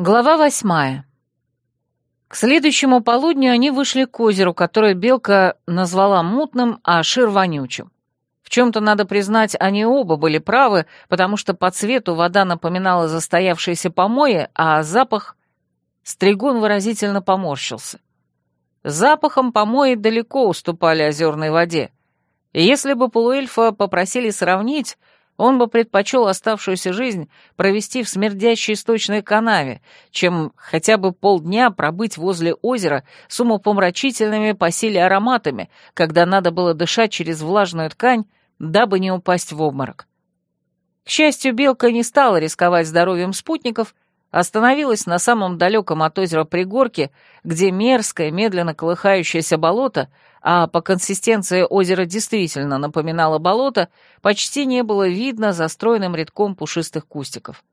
Глава восьмая. К следующему полудню они вышли к озеру, которое Белка назвала мутным, а Шир — вонючим. В чем-то, надо признать, они оба были правы, потому что по цвету вода напоминала застоявшиеся помои, а запах... Стригун выразительно поморщился. Запахом помои далеко уступали озерной воде. И если бы полуэльфа попросили сравнить, он бы предпочел оставшуюся жизнь провести в смердящей сточной канаве, чем хотя бы полдня пробыть возле озера с умопомрачительными по силе ароматами, когда надо было дышать через влажную ткань, дабы не упасть в обморок. К счастью, Белка не стала рисковать здоровьем спутников, остановилась на самом далеком от озера пригорке, где мерзкое, медленно колыхающееся болото — а по консистенции озеро действительно напоминало болото, почти не было видно застроенным рядком пушистых кустиков.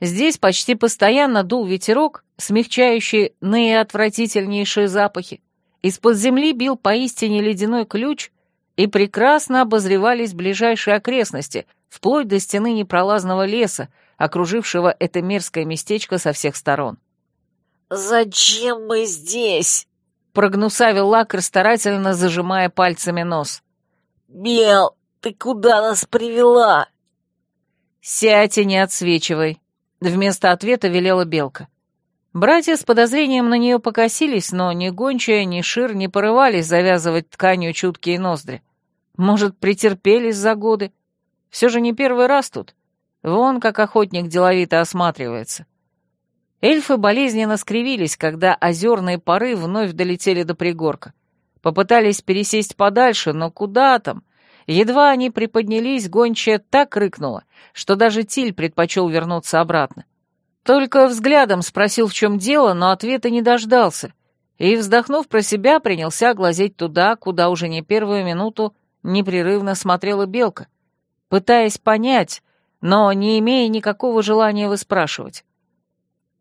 Здесь почти постоянно дул ветерок, смягчающий наиотвратительнейшие запахи. Из-под земли бил поистине ледяной ключ, и прекрасно обозревались ближайшие окрестности, вплоть до стены непролазного леса, окружившего это мерзкое местечко со всех сторон. «Зачем мы здесь?» прогнусавил Лакр, старательно зажимая пальцами нос. «Бел, ты куда нас привела?» «Сядь и не отсвечивай», — вместо ответа велела Белка. Братья с подозрением на нее покосились, но ни гончая, ни шир не порывались завязывать тканью чуткие ноздри. Может, претерпелись за годы? Все же не первый раз тут. Вон как охотник деловито осматривается. Эльфы болезненно скривились, когда озерные пары вновь долетели до пригорка. Попытались пересесть подальше, но куда там? Едва они приподнялись, гончая так рыкнула, что даже Тиль предпочел вернуться обратно. Только взглядом спросил, в чем дело, но ответа не дождался, и, вздохнув про себя, принялся глазеть туда, куда уже не первую минуту непрерывно смотрела белка, пытаясь понять, но не имея никакого желания выспрашивать.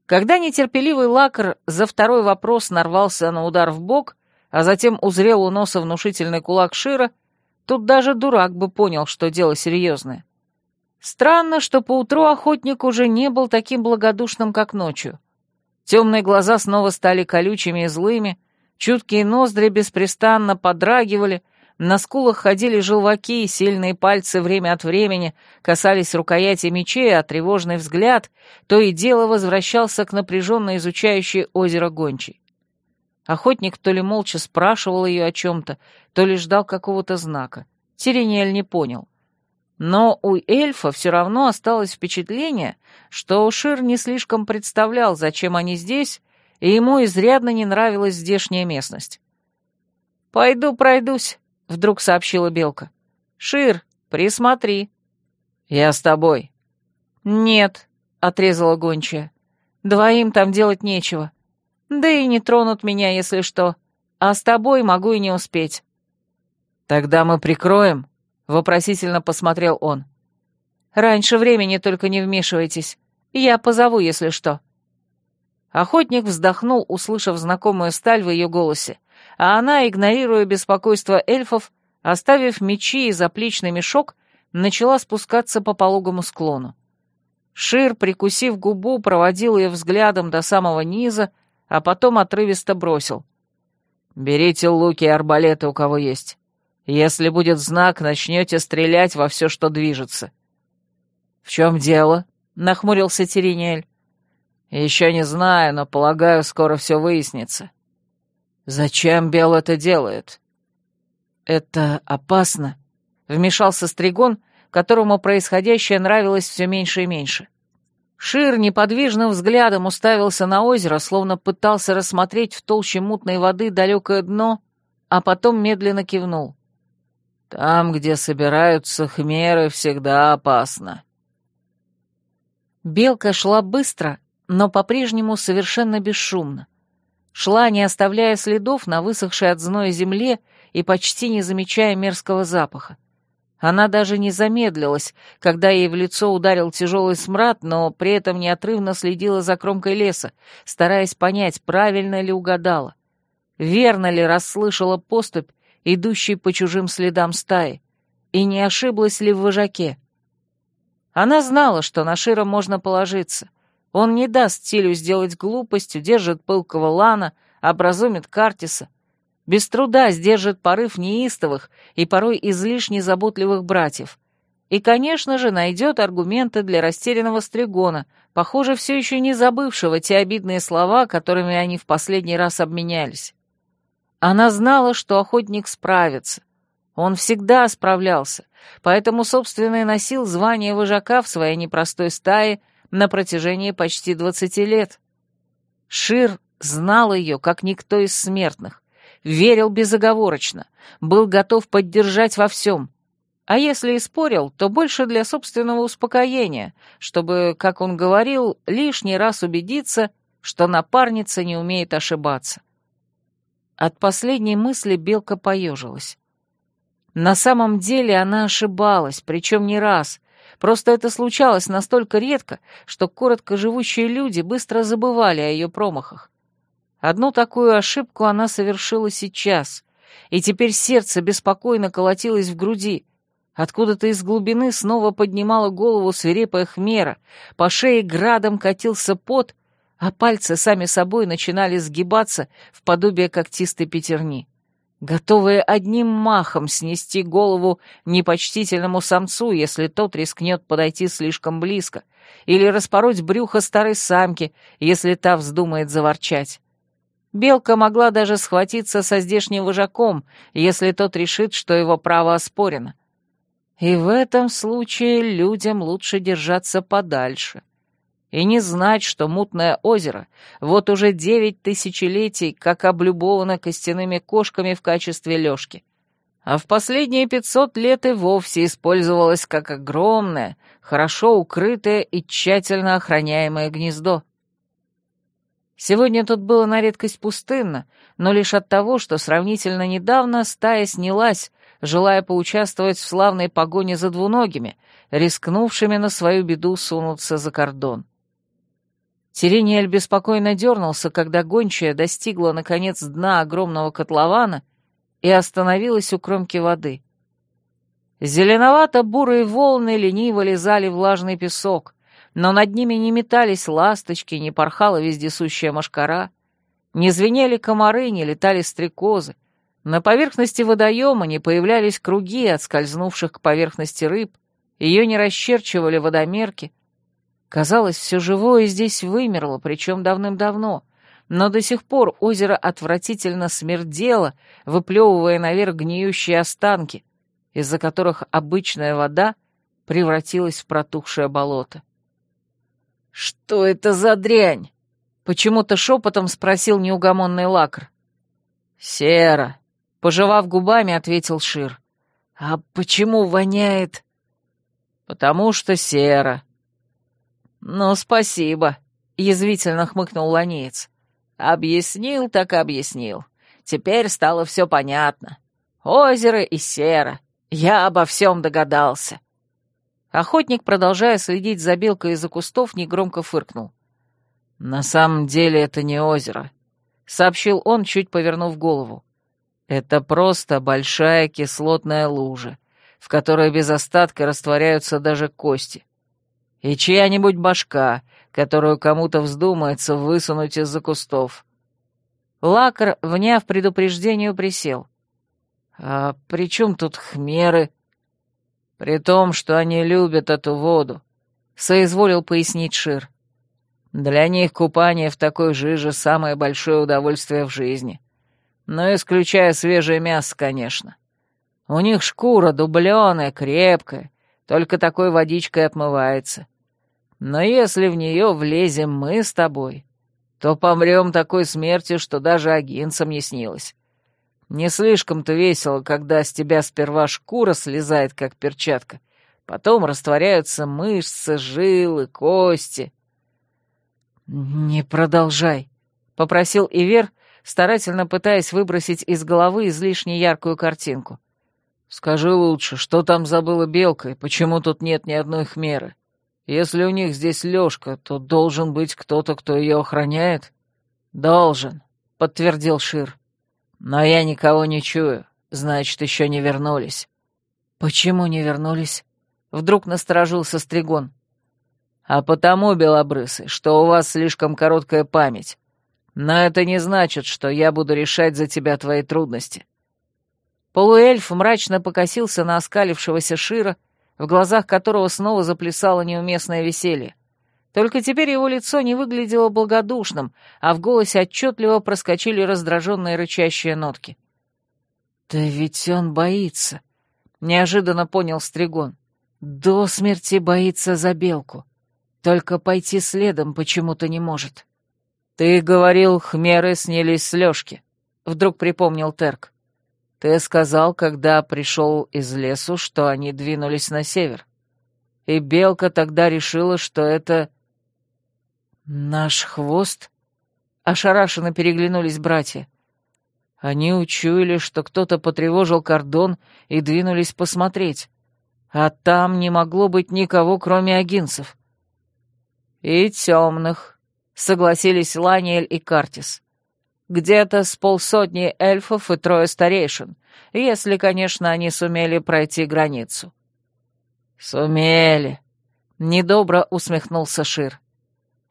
Когда нетерпеливый лакр за второй вопрос нарвался на удар в бок, а затем узрел у носа внушительный кулак Шира, тут даже дурак бы понял, что дело серьезное. Странно, что поутру охотник уже не был таким благодушным, как ночью. Темные глаза снова стали колючими и злыми, чуткие ноздри беспрестанно подрагивали, на скулах ходили желваки, сильные пальцы время от времени касались рукояти мечей, а тревожный взгляд то и дело возвращался к напряженно изучающей озеро Гончей. Охотник то ли молча спрашивал ее о чем-то, то ли ждал какого-то знака. Терениэль не понял. Но у эльфа все равно осталось впечатление, что Ушир не слишком представлял, зачем они здесь, и ему изрядно не нравилась здешняя местность. «Пойду пройдусь», вдруг сообщила Белка. «Шир, присмотри». «Я с тобой». «Нет», — отрезала гончая. «Двоим там делать нечего. Да и не тронут меня, если что. А с тобой могу и не успеть». «Тогда мы прикроем?» — вопросительно посмотрел он. «Раньше времени только не вмешивайтесь. Я позову, если что». Охотник вздохнул, услышав знакомую сталь в ее голосе, а она, игнорируя беспокойство эльфов, оставив мечи и заплечный мешок, начала спускаться по пологому склону. Шир, прикусив губу, проводил ее взглядом до самого низа, а потом отрывисто бросил. «Берите луки и арбалеты, у кого есть. Если будет знак, начнете стрелять во все, что движется». «В чем дело?» — нахмурился Терениэль. «Еще не знаю, но, полагаю, скоро все выяснится». «Зачем Бел это делает?» «Это опасно», — вмешался Стригон, которому происходящее нравилось все меньше и меньше. Шир неподвижным взглядом уставился на озеро, словно пытался рассмотреть в толще мутной воды далекое дно, а потом медленно кивнул. «Там, где собираются хмеры, всегда опасно». Белка шла быстро, но по-прежнему совершенно бесшумно шла, не оставляя следов на высохшей от зноя земле и почти не замечая мерзкого запаха. Она даже не замедлилась, когда ей в лицо ударил тяжелый смрад, но при этом неотрывно следила за кромкой леса, стараясь понять, правильно ли угадала. Верно ли расслышала поступь, идущей по чужим следам стаи, и не ошиблась ли в вожаке. Она знала, что на Шира можно положиться, Он не даст Тилю сделать глупость, удержит пылкого Лана, образумит Картиса. Без труда сдержит порыв неистовых и порой излишне заботливых братьев. И, конечно же, найдет аргументы для растерянного Стригона, похоже, все еще не забывшего те обидные слова, которыми они в последний раз обменялись. Она знала, что охотник справится. Он всегда справлялся, поэтому, собственно, и носил звание вожака в своей непростой стае на протяжении почти двадцати лет. Шир знал ее, как никто из смертных, верил безоговорочно, был готов поддержать во всем. А если и спорил, то больше для собственного успокоения, чтобы, как он говорил, лишний раз убедиться, что напарница не умеет ошибаться. От последней мысли Белка поежилась. На самом деле она ошибалась, причем не раз. Просто это случалось настолько редко, что коротко живущие люди быстро забывали о ее промахах. Одну такую ошибку она совершила сейчас, и теперь сердце беспокойно колотилось в груди. Откуда-то из глубины снова поднимала голову свирепая хмера, по шее градом катился пот, а пальцы сами собой начинали сгибаться в подобие когтистой пятерни, готовые одним махом снести голову непочтительному самцу, если тот рискнет подойти слишком близко, или распороть брюхо старой самки, если та вздумает заворчать. Белка могла даже схватиться со здешним вожаком, если тот решит, что его право оспорено. И в этом случае людям лучше держаться подальше и не знать, что мутное озеро вот уже девять тысячелетий как облюбовано костяными кошками в качестве лёжки, а в последние пятьсот лет и вовсе использовалось как огромное, хорошо укрытое и тщательно охраняемое гнездо. Сегодня тут было на редкость пустынно, но лишь от того, что сравнительно недавно стая снялась, желая поучаствовать в славной погоне за двуногими, рискнувшими на свою беду сунуться за кордон. Сирениэль беспокойно дернулся, когда гончая достигла, наконец, дна огромного котлована и остановилась у кромки воды. Зеленовато-бурые волны лениво лизали влажный песок, но над ними не метались ласточки, не порхала вездесущая мошкара, не звенели комары, не летали стрекозы, на поверхности водоема не появлялись круги от скользнувших к поверхности рыб, ее не расчерчивали водомерки, Казалось, все живое здесь вымерло, причем давным-давно, но до сих пор озеро отвратительно смердело, выплевывая наверх гниющие останки, из-за которых обычная вода превратилась в протухшее болото. «Что это за дрянь?» — почему-то шепотом спросил неугомонный лакр. «Сера», — пожевав губами, ответил Шир. «А почему воняет?» «Потому что сера», «Ну, спасибо», — язвительно хмыкнул ланеец. «Объяснил так объяснил. Теперь стало все понятно. Озеро и сера. Я обо всем догадался». Охотник, продолжая следить за белкой из-за кустов, негромко фыркнул. «На самом деле это не озеро», — сообщил он, чуть повернув голову. «Это просто большая кислотная лужа, в которой без остатка растворяются даже кости и чья-нибудь башка, которую кому-то вздумается высунуть из-за кустов. Лакр, вняв предупреждению, присел. «А при чем тут хмеры?» «При том, что они любят эту воду», — соизволил пояснить Шир. «Для них купание в такой жиже — самое большое удовольствие в жизни. Но исключая свежее мясо, конечно. У них шкура дубленая, крепкая, только такой водичкой отмывается. Но если в нее влезем мы с тобой, то помрем такой смертью, что даже агинцам не снилось. Не слишком-то весело, когда с тебя сперва шкура слезает, как перчатка, потом растворяются мышцы, жилы, кости. «Не продолжай», — попросил Ивер, старательно пытаясь выбросить из головы излишне яркую картинку. Скажи лучше, что там забыла белка и почему тут нет ни одной хмеры? Если у них здесь Лёшка, то должен быть кто-то, кто ее охраняет? Должен, подтвердил Шир. Но я никого не чую, значит, еще не вернулись. Почему не вернулись? Вдруг насторожился Стригон. А потому, белобрысы, что у вас слишком короткая память. Но это не значит, что я буду решать за тебя твои трудности». Полуэльф мрачно покосился на оскалившегося Шира, в глазах которого снова заплясало неуместное веселье. Только теперь его лицо не выглядело благодушным, а в голосе отчетливо проскочили раздраженные рычащие нотки. «Да ведь он боится», — неожиданно понял Стригон. «До смерти боится за белку. Только пойти следом почему-то не может». «Ты говорил, хмеры снялись с Лёшки», — вдруг припомнил Терк. «Ты сказал, когда пришел из лесу, что они двинулись на север. И белка тогда решила, что это «Наш хвост?» — ошарашенно переглянулись братья. Они учуяли, что кто-то потревожил кордон и двинулись посмотреть. А там не могло быть никого, кроме агинцев. «И темных», — согласились Ланиэль и Картис. «Где-то с полсотни эльфов и трое старейшин, если, конечно, они сумели пройти границу». «Сумели», — недобро усмехнулся Шир.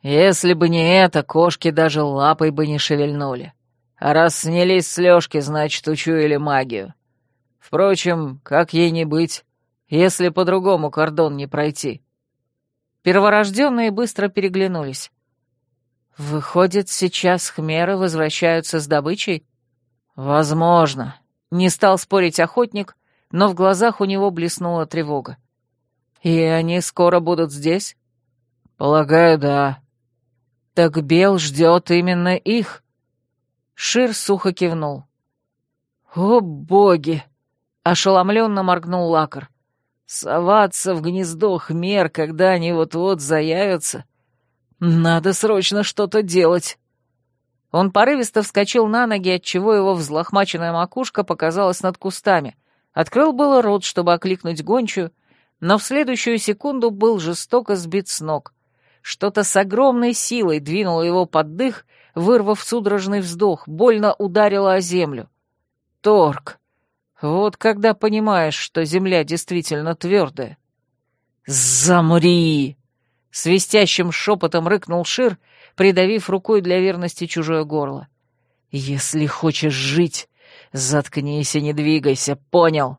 Если бы не это, кошки даже лапой бы не шевельнули. А раз снялись с значит, учуяли магию. Впрочем, как ей не быть, если по-другому кордон не пройти? Перворожденные быстро переглянулись. Выходит, сейчас хмеры возвращаются с добычей? Возможно. Не стал спорить охотник, но в глазах у него блеснула тревога. И они скоро будут здесь? Полагаю, да. «Так Бел ждет именно их». Шир сухо кивнул. «О, боги!» — ошеломленно моргнул Лакар. «Соваться в гнездо хмер, когда они вот-вот заявятся? Надо срочно что-то делать». Он порывисто вскочил на ноги, отчего его взлохмаченная макушка показалась над кустами. Открыл было рот, чтобы окликнуть гончую, но в следующую секунду был жестоко сбит с ног. Что-то с огромной силой двинуло его под дых, вырвав судорожный вздох, больно ударило о землю. Торг. Вот когда понимаешь, что земля действительно твердая. «Замри!» — свистящим шепотом рыкнул Шир, придавив рукой для верности чужое горло. «Если хочешь жить, заткнись и не двигайся, понял?»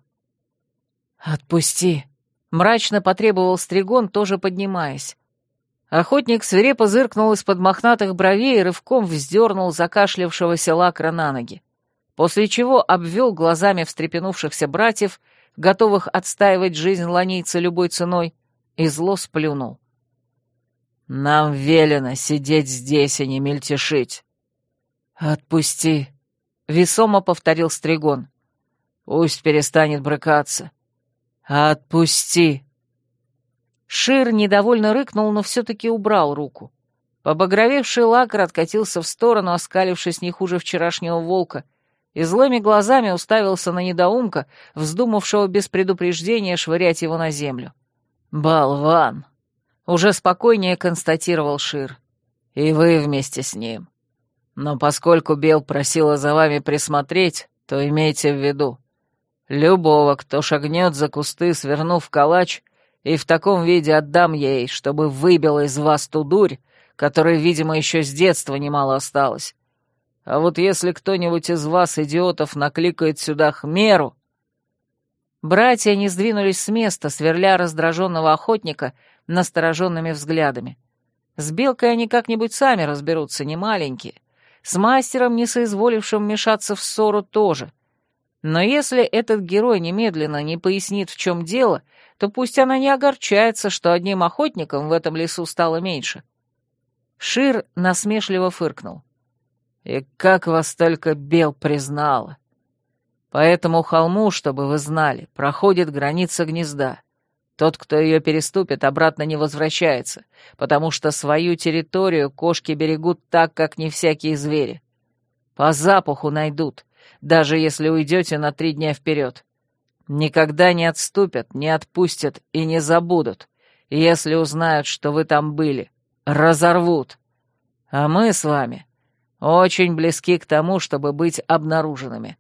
«Отпусти!» — мрачно потребовал Стригон, тоже поднимаясь. Охотник свирепо зыркнул из-под мохнатых бровей и рывком вздернул закашлявшегося лакра на ноги, после чего обвел глазами встрепенувшихся братьев, готовых отстаивать жизнь ланийца любой ценой, и зло сплюнул. «Нам велено сидеть здесь и не мельтешить». «Отпусти», — весомо повторил Стригон. «Пусть перестанет брыкаться». «Отпусти», Шир недовольно рыкнул, но все-таки убрал руку. Побагровевший лакр откатился в сторону, оскалившись не хуже вчерашнего волка, и злыми глазами уставился на недоумка, вздумавшего без предупреждения швырять его на землю. «Болван!» — уже спокойнее констатировал Шир. «И вы вместе с ним. Но поскольку Бел просила за вами присмотреть, то имейте в виду, любого, кто шагнет за кусты, свернув калач, и в таком виде отдам ей, чтобы выбила из вас ту дурь, которой, видимо, еще с детства немало осталось. А вот если кто-нибудь из вас, идиотов, накликает сюда хмеру...» Братья не сдвинулись с места, сверля раздраженного охотника настороженными взглядами. С белкой они как-нибудь сами разберутся, не маленькие. С мастером, не соизволившим мешаться в ссору, тоже. Но если этот герой немедленно не пояснит, в чем дело, то пусть она не огорчается, что одним охотником в этом лесу стало меньше. Шир насмешливо фыркнул. «И как вас только Бел признала! По этому холму, чтобы вы знали, проходит граница гнезда. Тот, кто ее переступит, обратно не возвращается, потому что свою территорию кошки берегут так, как не всякие звери. По запаху найдут, даже если уйдете на три дня вперед. Никогда не отступят, не отпустят и не забудут, если узнают, что вы там были. Разорвут. А мы с вами очень близки к тому, чтобы быть обнаруженными.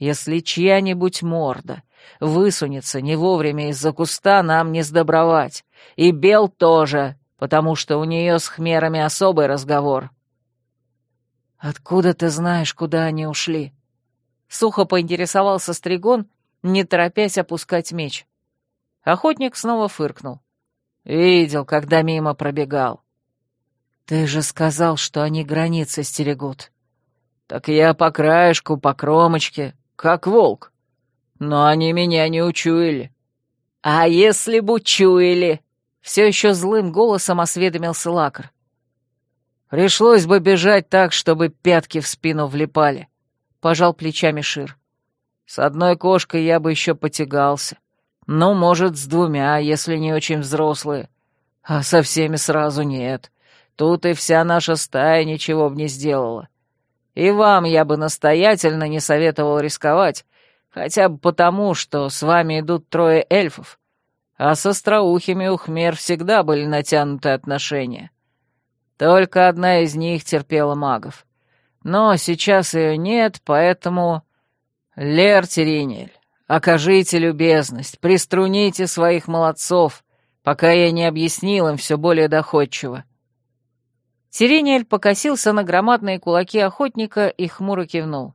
Если чья-нибудь морда высунется не вовремя из-за куста, нам не сдобровать. И Бел тоже, потому что у нее с хмерами особый разговор». «Откуда ты знаешь, куда они ушли?» Сухо поинтересовался Стригон, не торопясь опускать меч. Охотник снова фыркнул. «Видел, когда мимо пробегал». «Ты же сказал, что они границы стерегут». «Так я по краешку, по кромочке, как волк. Но они меня не учуяли». «А если бы учуяли?» — все еще злым голосом осведомился Лакр. «Пришлось бы бежать так, чтобы пятки в спину влипали», — пожал плечами Шир. «С одной кошкой я бы еще потягался. Ну, может, с двумя, если не очень взрослые. А со всеми сразу нет. Тут и вся наша стая ничего бы не сделала. И вам я бы настоятельно не советовал рисковать, хотя бы потому, что с вами идут трое эльфов, а со остроухими у Хмер всегда были натянутые отношения. Только одна из них терпела магов. Но сейчас ее нет, поэтому... Лер Теринель, окажите любезность, приструните своих молодцов, пока я не объяснил им все более доходчиво. Теринель покосился на громадные кулаки охотника и хмуро кивнул.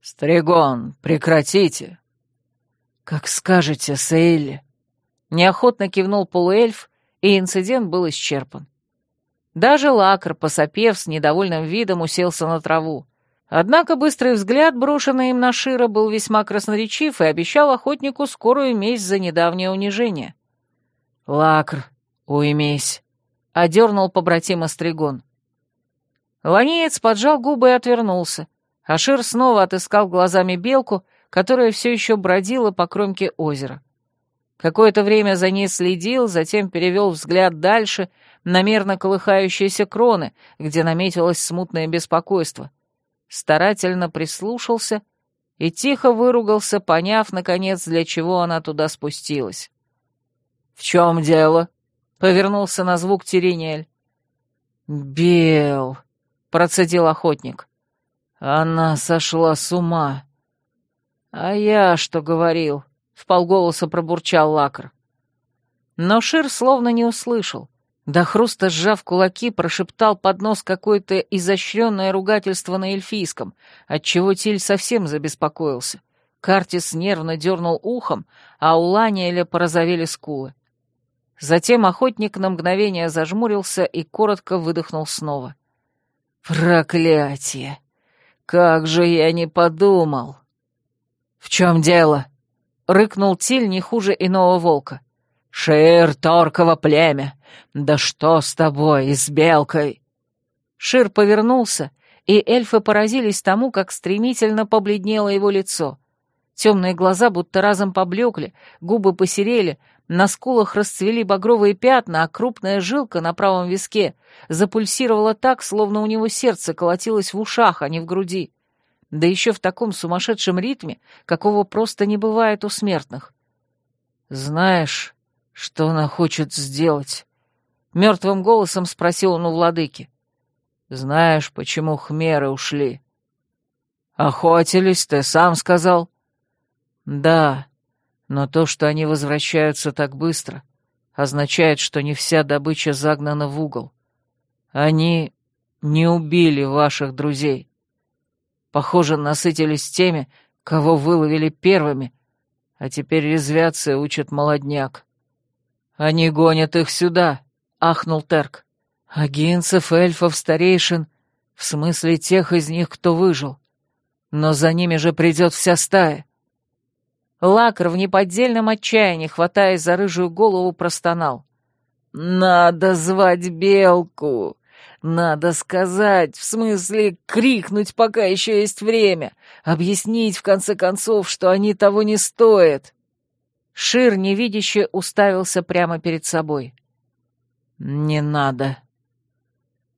«Стригон, прекратите!» «Как скажете, Сейли!» Неохотно кивнул полуэльф, и инцидент был исчерпан. Даже лакр, посопев, с недовольным видом уселся на траву. Однако быстрый взгляд, брошенный им на Шира, был весьма красноречив и обещал охотнику скорую месть за недавнее унижение. «Лакр, уймись», — одернул побратима Стригон. Ланеец поджал губы и отвернулся, а Шир снова отыскал глазами белку, которая все еще бродила по кромке озера. Какое-то время за ней следил, затем перевел взгляд дальше — на мерно колыхающиеся кроны, где наметилось смутное беспокойство. Старательно прислушался и тихо выругался, поняв, наконец, для чего она туда спустилась. «В чем дело?» — повернулся на звук Терениэль. «Бел», — процедил охотник. «Она сошла с ума». «А я что говорил?» — вполголоса пробурчал Лакр. Но Шир словно не услышал. До хруста сжав кулаки, прошептал под нос какое-то изощренное ругательство на эльфийском, отчего Тиль совсем забеспокоился. Картис нервно дернул ухом, а у Ланиэля порозовели скулы. Затем охотник на мгновение зажмурился и коротко выдохнул снова. «Проклятие! Как же я не подумал!» «В чем дело?» — рыкнул Тиль не хуже иного волка. «Шир, торково племя! Да что с тобой и с белкой?» Шир повернулся, и эльфы поразились тому, как стремительно побледнело его лицо. Темные глаза будто разом поблекли, губы посерели, на скулах расцвели багровые пятна, а крупная жилка на правом виске запульсировала так, словно у него сердце колотилось в ушах, а не в груди. Да еще в таком сумасшедшем ритме, какого просто не бывает у смертных. «Знаешь, что она хочет сделать?» — мертвым голосом спросил он у владыки. «Знаешь, почему хмеры ушли?» «Охотились, ты сам сказал?» «Да, но то, что они возвращаются так быстро, означает, что не вся добыча загнана в угол. Они не убили ваших друзей. Похоже, насытились теми, кого выловили первыми, а теперь резвятся и учат молодняк. Они гонят их сюда, ахнул Терк. «Агинцев, эльфов, старейшин, в смысле тех из них, кто выжил. Но за ними же придет вся стая». Лакр в неподдельном отчаянии, хватаясь за рыжую голову, простонал. «Надо звать белку! Надо сказать, в смысле крикнуть, пока еще есть время, объяснить, в конце концов, что они того не стоят!» Шир невидяще уставился прямо перед собой. «Не надо».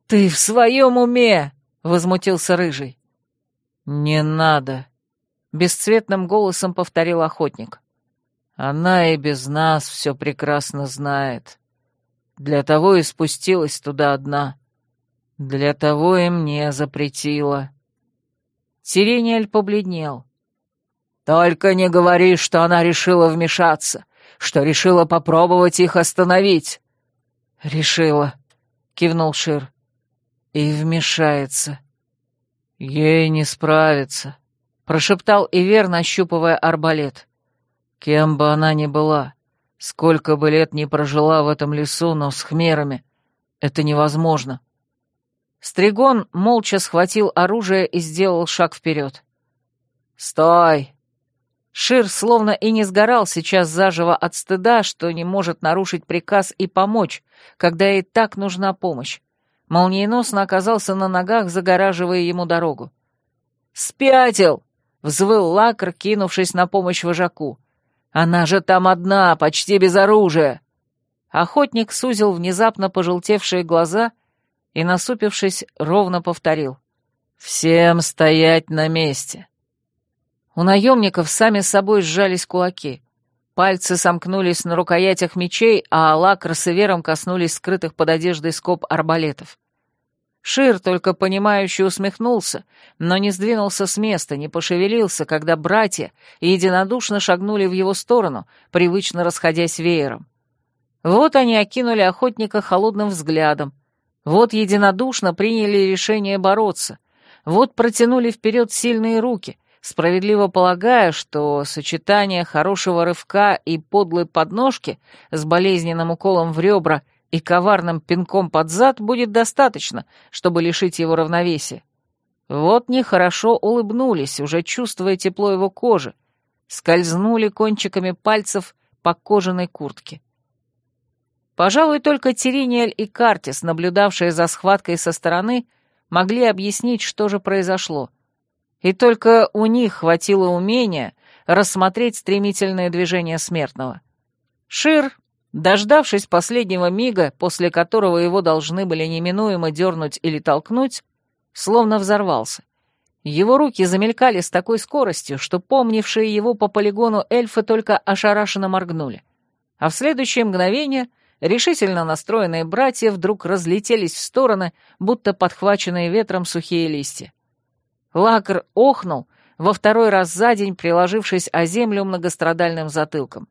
«Ты в своем уме?» — возмутился Рыжий. «Не надо», — бесцветным голосом повторил охотник. «Она и без нас все прекрасно знает. Для того и спустилась туда одна. Для того и мне запретила». Сирениэль побледнел. «Только не говори, что она решила вмешаться, что решила попробовать их остановить». «Решила», — кивнул Шир. «И вмешается». «Ей не справиться», — прошептал Ивер, нащупывая арбалет. «Кем бы она ни была, сколько бы лет ни прожила в этом лесу, но с хмерами это невозможно». Стригон молча схватил оружие и сделал шаг вперед. «Стой!» Шир словно и не сгорал сейчас заживо от стыда, что не может нарушить приказ и помочь, когда ей так нужна помощь. Молниеносно оказался на ногах, загораживая ему дорогу. «Спятил!» — взвыл Лакр, кинувшись на помощь вожаку. «Она же там одна, почти без оружия!» Охотник сузил внезапно пожелтевшие глаза и, насупившись, ровно повторил. «Всем стоять на месте!» У наемников сами собой сжались кулаки. Пальцы сомкнулись на рукоятях мечей, а Алак с Ивером коснулись скрытых под одеждой скоб арбалетов. Шир только понимающе усмехнулся, но не сдвинулся с места, не пошевелился, когда братья единодушно шагнули в его сторону, привычно расходясь веером. Вот они окинули охотника холодным взглядом, вот единодушно приняли решение бороться, вот протянули вперед сильные руки, справедливо полагая, что сочетание хорошего рывка и подлой подножки с болезненным уколом в ребра и коварным пинком под зад будет достаточно, чтобы лишить его равновесия. Вот нехорошо улыбнулись, уже чувствуя тепло его кожи, скользнули кончиками пальцев по кожаной куртке. Пожалуй, только Терениэль и Картис, наблюдавшие за схваткой со стороны, могли объяснить, что же произошло — и только у них хватило умения рассмотреть стремительное движение смертного. Шир, дождавшись последнего мига, после которого его должны были неминуемо дернуть или толкнуть, словно взорвался. Его руки замелькали с такой скоростью, что помнившие его по полигону эльфы только ошарашенно моргнули. А в следующее мгновение решительно настроенные братья вдруг разлетелись в стороны, будто подхваченные ветром сухие листья. Лакр охнул, во второй раз за день приложившись о землю многострадальным затылком.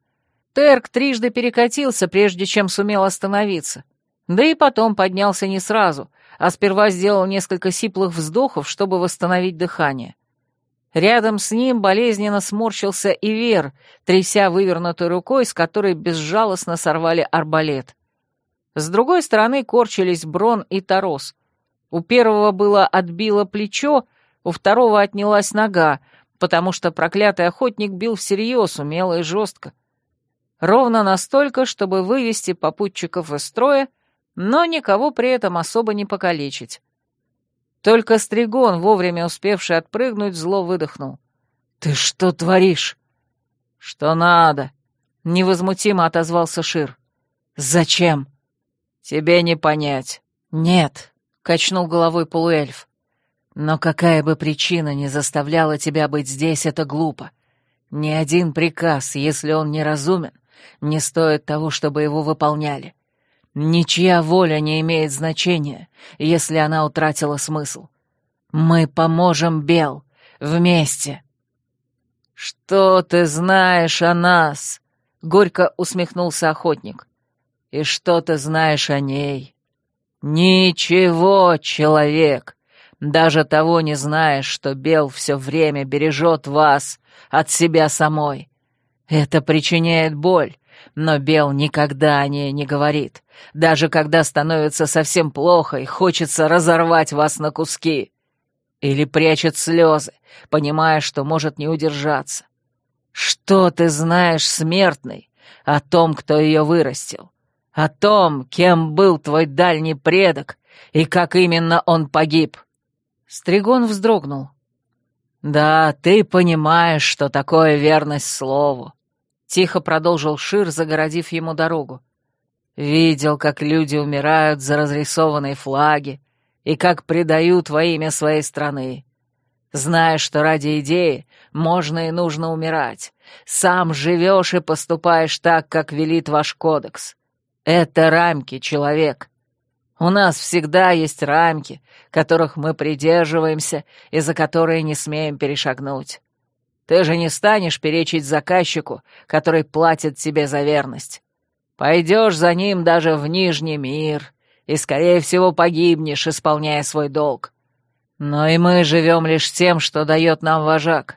Терк трижды перекатился, прежде чем сумел остановиться. Да и потом поднялся не сразу, а сперва сделал несколько сиплых вздохов, чтобы восстановить дыхание. Рядом с ним болезненно сморщился и Вер, тряся вывернутой рукой, с которой безжалостно сорвали арбалет. С другой стороны корчились Брон и Тарос. У первого было отбило плечо, у второго отнялась нога, потому что проклятый охотник бил всерьез, умело и жестко. Ровно настолько, чтобы вывести попутчиков из строя, но никого при этом особо не покалечить. Только Стригон, вовремя успевший отпрыгнуть, зло выдохнул. «Ты что творишь?» «Что надо?» — невозмутимо отозвался Шир. «Зачем?» «Тебе не понять». «Нет», — качнул головой полуэльф. Но какая бы причина ни заставляла тебя быть здесь, это глупо. Ни один приказ, если он неразумен, не стоит того, чтобы его выполняли. Ничья воля не имеет значения, если она утратила смысл. Мы поможем Бел вместе. Что ты знаешь о нас? Горько усмехнулся охотник. И что ты знаешь о ней? Ничего, человек. Даже того не знаешь, что Бел все время бережет вас от себя самой. Это причиняет боль, но Бел никогда о ней не говорит, даже когда становится совсем плохо и хочется разорвать вас на куски. Или прячет слезы, понимая, что может не удержаться. Что ты знаешь, смертный, о том, кто ее вырастил? О том, кем был твой дальний предок и как именно он погиб?» Стригон вздрогнул. «Да, ты понимаешь, что такое верность слову», — тихо продолжил Шир, загородив ему дорогу. «Видел, как люди умирают за разрисованные флаги и как предают во имя своей страны. Знаешь, что ради идеи можно и нужно умирать. Сам живешь и поступаешь так, как велит ваш кодекс. Это рамки, человек. У нас всегда есть рамки, которых мы придерживаемся и за которые не смеем перешагнуть. Ты же не станешь перечить заказчику, который платит тебе за верность. Пойдешь за ним даже в Нижний мир и, скорее всего, погибнешь, исполняя свой долг. Но и мы живем лишь тем, что дает нам вожак.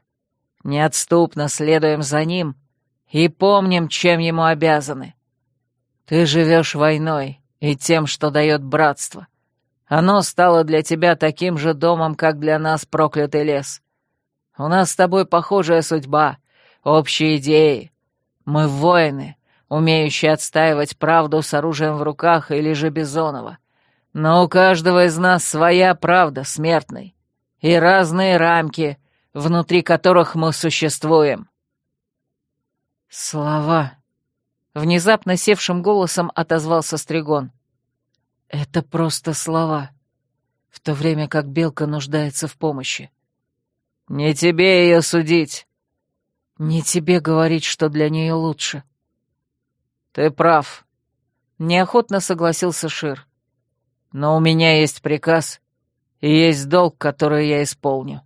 Неотступно следуем за ним и помним, чем ему обязаны. Ты живешь войной и тем, что дает братство. Оно стало для тебя таким же домом, как для нас проклятый лес. У нас с тобой похожая судьба, общие идеи. Мы воины, умеющие отстаивать правду с оружием в руках или же Бизонова. Но у каждого из нас своя правда, смертный, и разные рамки, внутри которых мы существуем. Слова. Внезапно севшим голосом отозвался Стригон. Это просто слова, в то время как Белка нуждается в помощи. Не тебе ее судить. Не тебе говорить, что для нее лучше. Ты прав. Неохотно согласился Шир. Но у меня есть приказ и есть долг, который я исполню.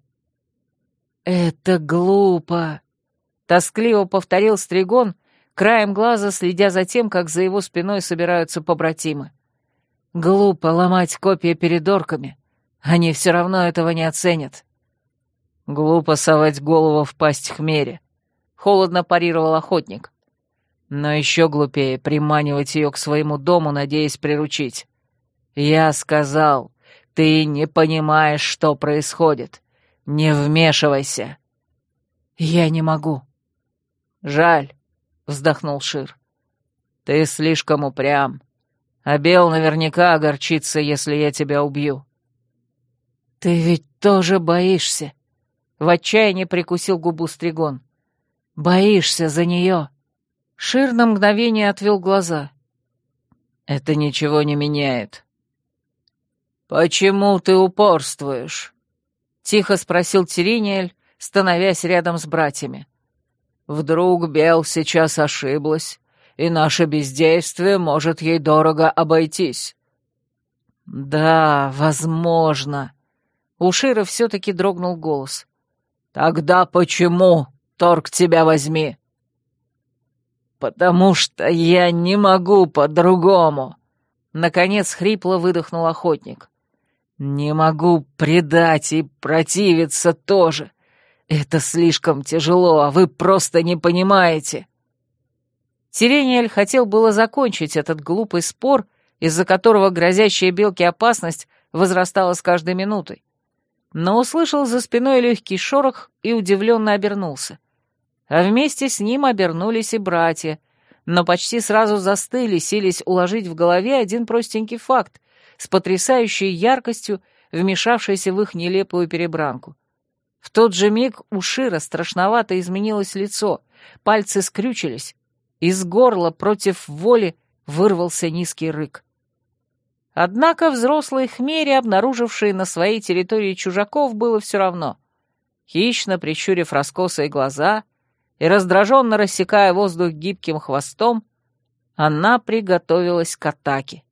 Это глупо. Тоскливо повторил Стригон, краем глаза следя за тем, как за его спиной собираются побратимы. Глупо ломать копья перед орками. Они все равно этого не оценят. Глупо совать голову в пасть хмере. Холодно парировал охотник. Но еще глупее приманивать ее к своему дому, надеясь приручить. Я сказал, ты не понимаешь, что происходит. Не вмешивайся. Я не могу. Жаль, вздохнул Шир. Ты слишком упрям. А Бел наверняка огорчится, если я тебя убью. Ты ведь тоже боишься. В отчаянии прикусил губу Стригон. Боишься за нее. Шир на мгновение отвел глаза. «Это ничего не меняет». «Почему ты упорствуешь?» — тихо спросил Терениэль, становясь рядом с братьями. «Вдруг Бел сейчас ошиблась, и наше бездействие может ей дорого обойтись». «Да, возможно». У Шира все-таки дрогнул голос. «Тогда почему, торг тебя возьми?» «Потому что я не могу по-другому!» Наконец хрипло выдохнул охотник. «Не могу предать и противиться тоже. Это слишком тяжело, а вы просто не понимаете». Сирениэль хотел было закончить этот глупый спор, из-за которого грозящая белке опасность возрастала с каждой минутой. Но услышал за спиной легкий шорох и удивленно обернулся а вместе с ним обернулись и братья, но почти сразу застыли, сились уложить в голове один простенький факт с потрясающей яркостью, вмешавшейся в их нелепую перебранку. В тот же миг у Шира страшновато изменилось лицо, пальцы скрючились, из горла против воли вырвался низкий рык. Однако взрослые хмери, обнаружившие на своей территории чужаков, было все равно. Хищно прищурив раскосые глаза — и, раздраженно рассекая воздух гибким хвостом, она приготовилась к атаке.